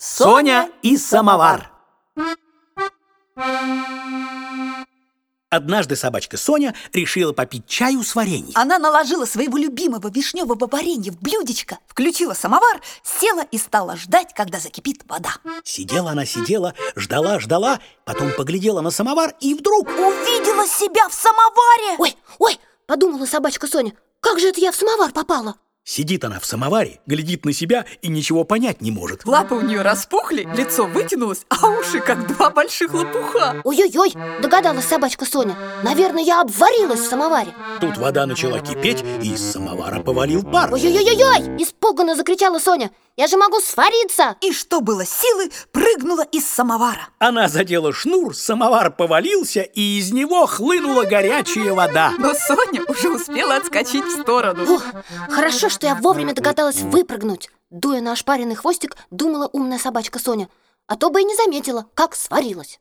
Соня и самовар. Однажды собачка Соня решила попить чаю с вареньем. Она наложила своего любимого вишневого варенья в блюдечко, включила самовар, села и стала ждать, когда закипит вода. Сидела она, сидела, ждала, ждала, потом поглядела на самовар и вдруг... Увидела себя в самоваре! Ой, ой, подумала собачка Соня, как же это я в самовар попала? Сидит она в самоваре, глядит на себя и ничего понять не может. Лапы у нее распухли, лицо вытянулось, а уши как два больших лопуха. Ой-ой-ой, догадалась собачка Соня. Наверное, я обварилась в самоваре. Тут вода начала кипеть, и из самовара повалил пар. Ой-ой-ой-ой! Испуганно закричала Соня. Я же могу свариться! И что было силы, прыгнула из самовара. Она задела шнур, самовар повалился, и из него хлынула горячая вода. Но Соня уже успела отскочить в сторону. Фух, хорошо, что я вовремя догадалась выпрыгнуть. Дуя на ошпаренный хвостик, думала умная собачка Соня. А то бы и не заметила, как сварилась.